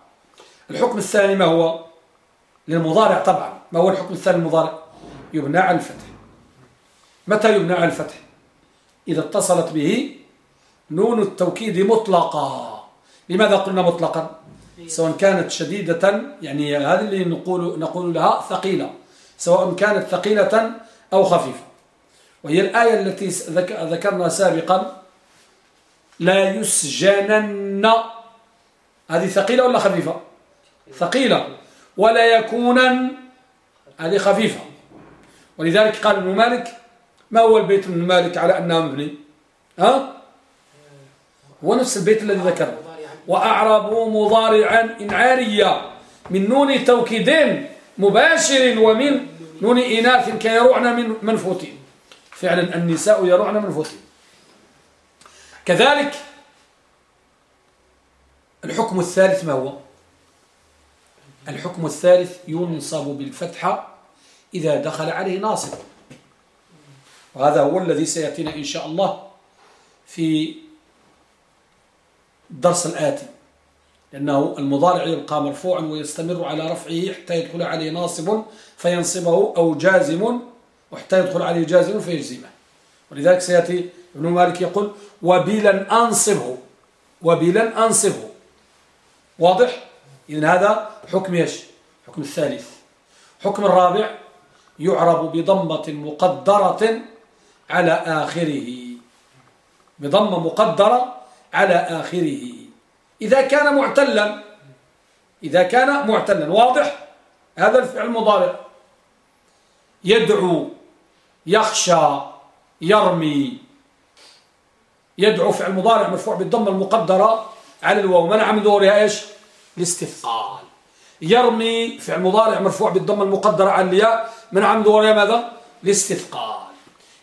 الحكم الثاني ما هو للمضارع طبعا. ما هو الحكم الثاني المضارع يبنى على الفتح. متى يبنى على الفتح؟ إذا اتصلت به نون التوكيد مطلقا. لماذا قلنا مطلقا؟ سواء كانت شديدة يعني هذه اللي نقول, نقول لها ثقيلة. سواء كانت ثقيلة أو خفيفة. وهي الآية التي ذكرنا سابقا. لا يسجنن. هذه ثقيلة ولا خفيفة؟ ثقيلة. ولا يكونا هذه خفيفة. ولذلك قال ابن مالك ما هو البيت ابن مالك على أنه مبني؟ ها؟ هو نفس البيت الذي ذكره وأعربوا مضارعا إن عارية. من نون توكيد مباشر ومن نون إناث كيروعن من منفوتين. فعلا النساء يروعن منفوتين. كذلك الحكم الثالث ما هو؟ الحكم الثالث ينصب بالفتحة إذا دخل عليه ناصب. وهذا هو الذي سيأتينا إن شاء الله في الدرس الآتي. لأنه المضارع يبقى مرفوعا ويستمر على رفعه حتى يدخل عليه ناصب فينصبه أو جازم وحتى يدخل عليه جازم فيجزمه. ولذلك سيأتي ابن مالك يقول وبلا أنصبه وبلا أنصبه. واضح؟ إذن هذا حكم يش حكم الثالث. حكم الرابع يعرب بضمة مقدرة على آخره. بضمة مقدرة على آخره. إذا كان معتلا إذا كان معتلا واضح؟ هذا الفعل المضارع يدعو يخشى يرمي. يدعو فعل مضارع مرفوع بالضمة المقدرة على الواو. منع من دورها إيش؟ الاستثقال. يرمي فعل مضارع مرفوع بالضمة المقدرة على الياء من دورها ماذا؟ الاستثقال.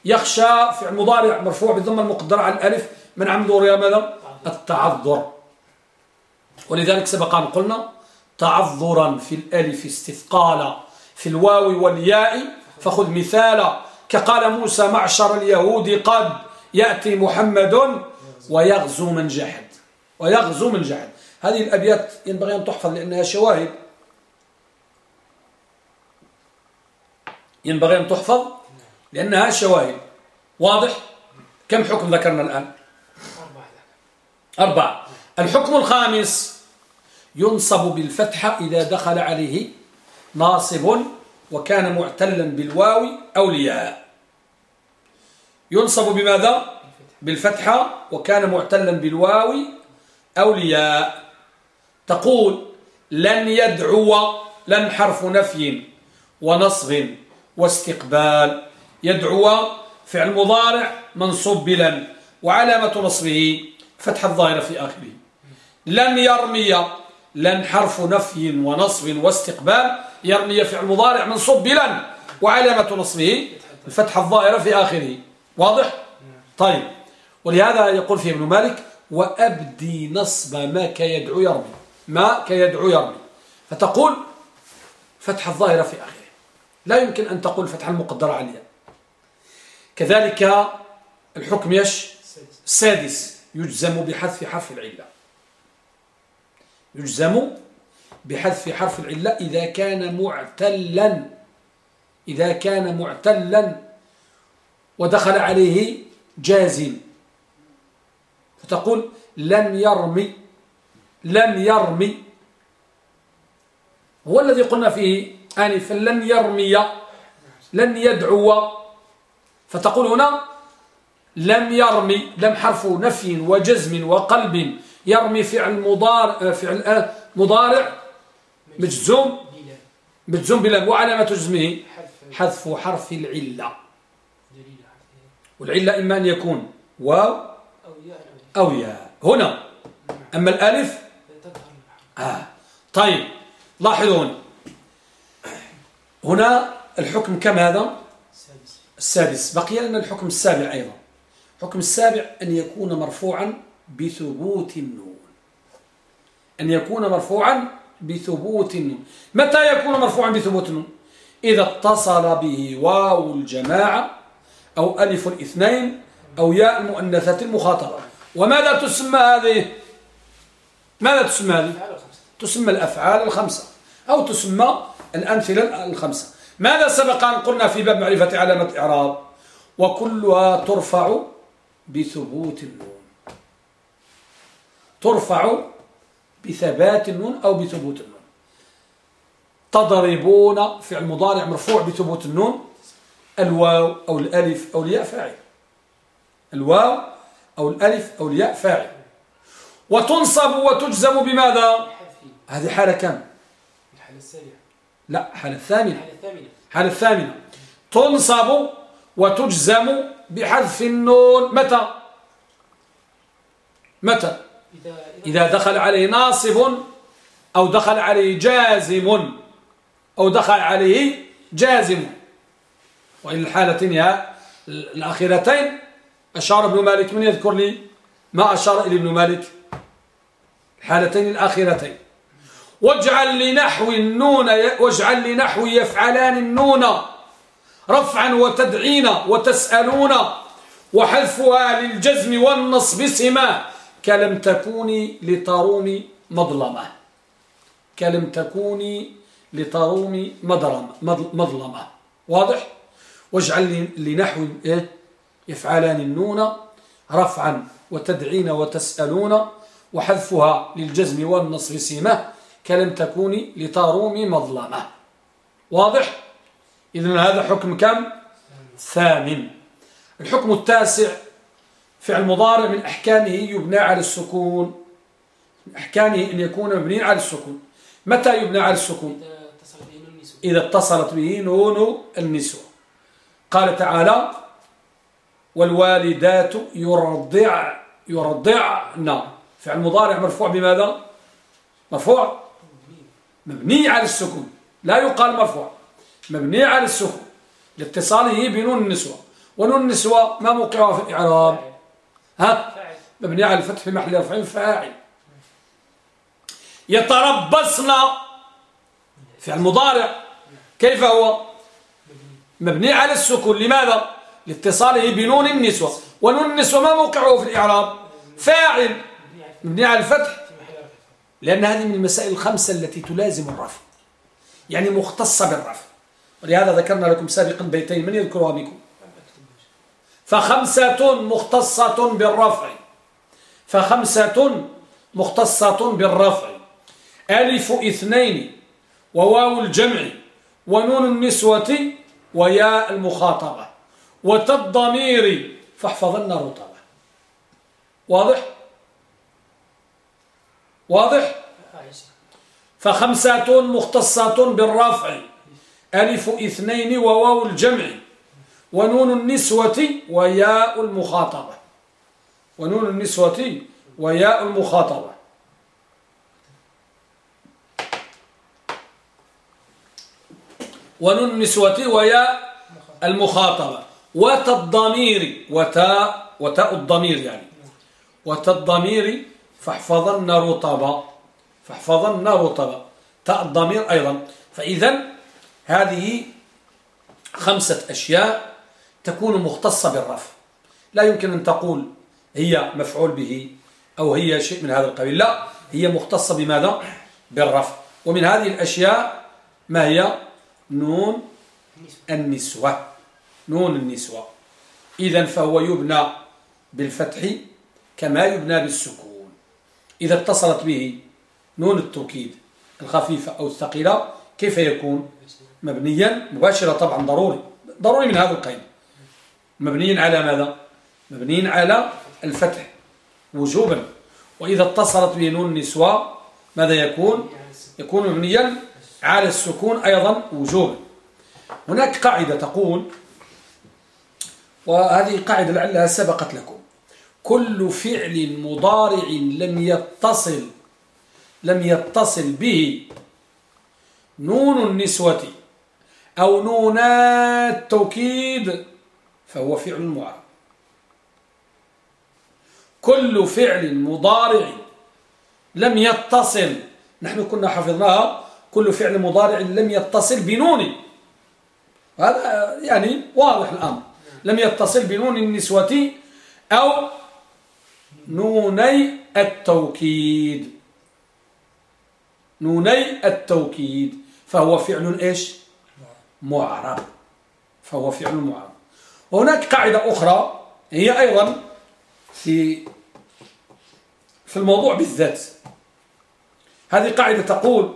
يخشى فعل مضارع مرفوع بالضمة المقدرة على الألف من دورها ماذا؟ التعذر. ولذلك سبق أن قلنا تعذرا في الألف استثقالا في الواو والياء. فخذ مثالا كقال موسى معشر اليهود قد يأتي محمد ويغزو من جحد. ويغزو من جحد. هذه الأبيات ينبغي أن تحفظ لأنها شواهد. ينبغي أن تحفظ لأنها شواهد واضح؟ كم حكم ذكرنا الآن؟ أربعة. الحكم الخامس ينصب بالفتحة إذا دخل عليه ناصب وكان معتلا بالواو أو الياء. ينصب بماذا؟ بالفتحة وكان معتلا بالواو أو الياء. تقول لن يدعو لن حرف نفي ونصب. واستقبال. يدعو فعل مضارع منصوب بلن وعلامة نصبه فتح الظاهرة في آخره. لن يرمي لن حرف نفي ونصب واستقبال. يرمي فعل مضارع منصوب بلن وعلامة نصبه الفتح الظاهرة في آخره. واضح؟ طيب. ولهذا يقول فيه ابن مالك وأبدي نصب ما كيدعو يرمي. ما كيدعو يرمي. فتقول فتح الظاهرة في آخره. لا يمكن أن تقول فتح المقدرة عليها كذلك الحكم يش؟ السادس يجزم بحذف حرف العلة. يجزم بحذف حرف العلة إذا كان معتلا. إذا كان معتلا. ودخل عليه جازم. فتقول لم يرمي. لم يرمي. هو الذي قلنا فيه آنفا لن يرمي لن يدعو. فتقول هنا لم يرمي لم حرف نفي وجزم وقلب. يرمي فعل مضارع فعل مضارع مجزوم مجزوم بلا وعلامة جزمه حذف حرف العلة. والعلة إما أن يكون واو أو ياء. هنا أما الألف؟ آه. طيب لاحظوا هنا هنا الحكم كم هذا؟ السادس. بقي لنا الحكم السابع أيضا. الحكم السابع أن يكون مرفوعا بثبوت النون. أن يكون مرفوعا بثبوت النون. متى يكون مرفوعا بثبوت النون؟ إذا اتصل به واو الجماعة أو ألف الاثنين أو ياء المؤنثة المخاطبة. وماذا تسمى هذه؟ ماذا تسمى هذه؟ تسمى الأفعال الخمسة. أو تسمى الأمثلة الخمسة. ماذا سبق أن قلنا في باب معرفة علامة إعراب وكلها ترفع بثبوت النون. ترفع بثبات النون أو بثبوت النون. تضربون فعل مضارع مرفوع بثبوت النون الواو أو الألف أو الياء فاعل. الواو أو الألف أو الياء فاعل. وتنصب وتجزم بماذا؟ هذه حالة كم؟ الحالة السابعة لا حالة الثامنة. الحالة الثامنة. حالة الثامنة. تنصب وتجزم بحذف النون. متى؟ متى؟ إذا دخل عليه ناصب أو دخل عليه جازم أو دخل عليه جازم. وإن الحالتين الأخيرتين. أشار ابن مالك من يذكر لي ما أشار إلى ابن مالك؟ الحالتين الأخيرتين. واجعل لنحو النون واجعل لنحو يفعلان النون رفعا وتدعين وتسألون وحذفها للجزم والنصب سمة كلم تكوني لترومي مظلمة. كلم تكوني لترومي مظلمة. واضح؟ واجعل لنحو إيه؟ يفعلان النون رفعا وتدعين وتسألون وحذفها للجزم والنصب سيمة كلم تكوني لترومي مظلمة. واضح؟ إذن هذا حكم كم؟ ثامن. الحكم التاسع فعل مضارع من أحكامه يبنى على السكون. من أحكامه أن يكون مبني على السكون. متى يبنى على السكون؟ إذا اتصلت به نون النسوة. قال تعالى والوالدات يرضع يرضعن. فعل مضارع مرفوع بماذا؟ مرفوع. مبني على السكون. لا يقال مرفوع. مبني على السكون. لاتصاله بنون النسوة. ونون النسوة ما موقعها في الإعراب. ها؟ مبني على الفتح في محل رفع فاعل. يتربصن فعل مضارع. كيف هو؟ مبني على السكون. لماذا؟ لاتصاله بنون النسوة. ونون النسوة ما موقعه في الإعراب. فاعل. مبني على الفتح. لأن هذه من المسائل الخمسة التي تلازم الرفع. يعني مختصة بالرفع. ولهذا ذكرنا لكم سابقا بيتين. من يذكرها بكم فخمسة مختصة بالرفع. فخمسة مختصة بالرفع. ألف اثنين وواو الجمع ونون النسوة وياء المخاطبة. وتالضمير فاحفظن رطبة. واضح؟ واضح؟ فخمسة مختصة بالرفع ألف اثنين وواو الجمع ونون النسوة وياء المخاطبة. ونون النسوة وياء المخاطبة. ونون النسوة وياء المخاطبة. وتاء الضمير وتاء وتاء الضمير يعني. وتاء الضمير فاحفظن رطبا فاحفظن رطبا. تاء الضمير أيضا. فإذا هذه خمسة أشياء تكون مختصة بالرفع. لا يمكن أن تقول هي مفعول به أو هي شيء من هذا القبيل. لا هي مختصة بماذا؟ بالرفع. ومن هذه الأشياء ما هي؟ نون النسوة. نون النسوة. إذا فهو يبنى بالفتح كما يبنى بالسكون. إذا اتصلت به نون التوكيد الخفيفة أو الثقيلة كيف يكون؟ مبنيا مباشرة طبعا ضروري. ضروري من هذا القيد. مبني على ماذا؟ مبني على الفتح وجوبا. وإذا اتصلت به نون النسوة ماذا يكون؟ يكون مبنيا على السكون أيضا وجوبا. هناك قاعدة تقول وهذه قاعدة لعلها سبقت لكم. كل فعل مضارع لم يتصل لم يتصل به. نون النسوة أو نونا التوكيد فهو فعل معرب. كل فعل مضارع لم يتصل. نحن كنا حفظناها. كل فعل مضارع لم يتصل بنون. هذا يعني واضح الأمر لم يتصل بنون النسوة أو نوني التوكيد. نوني التوكيد. فهو فعل إيش؟ معرب. فهو فعل معرب. وهناك قاعدة أخرى هي أيضا في في الموضوع بالذات. هذه قاعدة تقول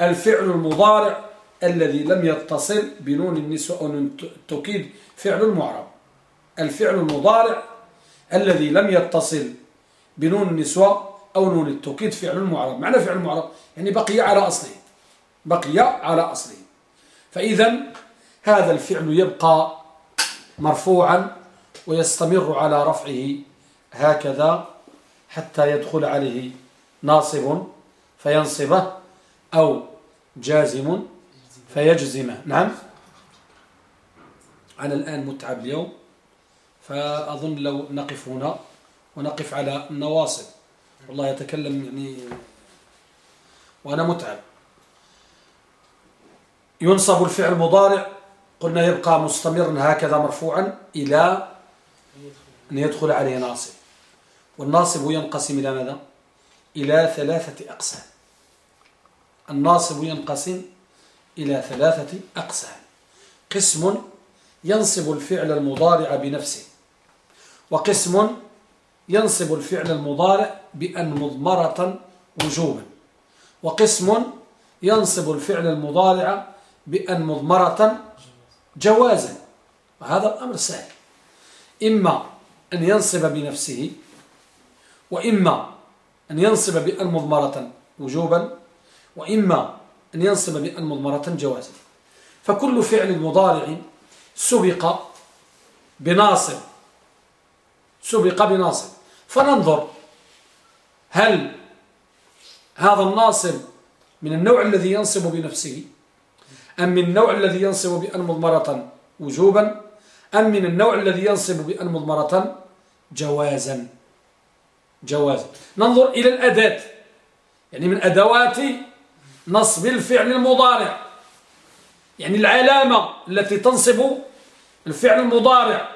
الفعل المضارع الذي لم يتصل بنون النسوة أو التوكيد فعل معرب. الفعل المضارع الذي لم يتصل بنون النسوة أو نون التوكيد فعل المعرب معنى فعل المعرب يعني بقي على أصله. بقي على أصله. فإذا هذا الفعل يبقى مرفوعا ويستمر على رفعه هكذا حتى يدخل عليه ناصب فينصبه أو جازم فيجزمه نعم. أنا الآن متعب اليوم فأظن لو نقف هنا. ونقف على النواصب. والله يتكلم يعني وأنا متعب. ينصب الفعل المضارع قلنا يبقى مستمرا هكذا مرفوعا إلى أن يدخل عليه ناصب. والناصب ينقسم إلى ماذا؟ إلى ثلاثة أقسام. الناصب ينقسم إلى ثلاثة أقسام. قسم ينصب الفعل المضارع بنفسه. وقسم ينصب الفعل المضارع بأن مضمرة وجوبا. وقسم ينصب الفعل المضارع بأن مضمرة جوازا. وهذا الأمر سهل. إما أن ينصب بنفسه وإما أن ينصب بأن مضمرة وجوبا وإما أن ينصب بأن مضمرة جوازا. فكل فعل مضارع سبق بناصب سبق بناصب. فننظر هل هذا الناصب من النوع الذي ينصب بنفسه؟ أم من النوع الذي ينصب بأن مضمرة وجوبا؟ أم من النوع الذي ينصب بأن مضمرة جوازا؟ جوازا. ننظر إلى الأداة. يعني من أدوات نصب الفعل المضارع. يعني العلامة التي تنصب الفعل المضارع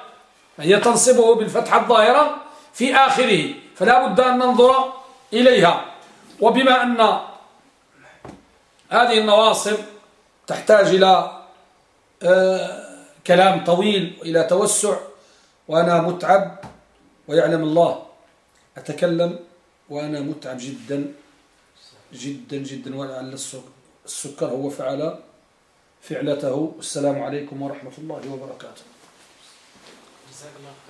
هي تنصبه بالفتحة الظاهرة في آخره فلا بد أن ننظر إليها. وبما أن هذه النواصب تحتاج إلى آه، كلام طويل وإلى توسع وأنا متعب ويعلم الله. أتكلم وأنا متعب جدا جدا جدا ولعل السكر هو فعل فعلته. السلام عليكم ورحمة الله وبركاته. جزاك الله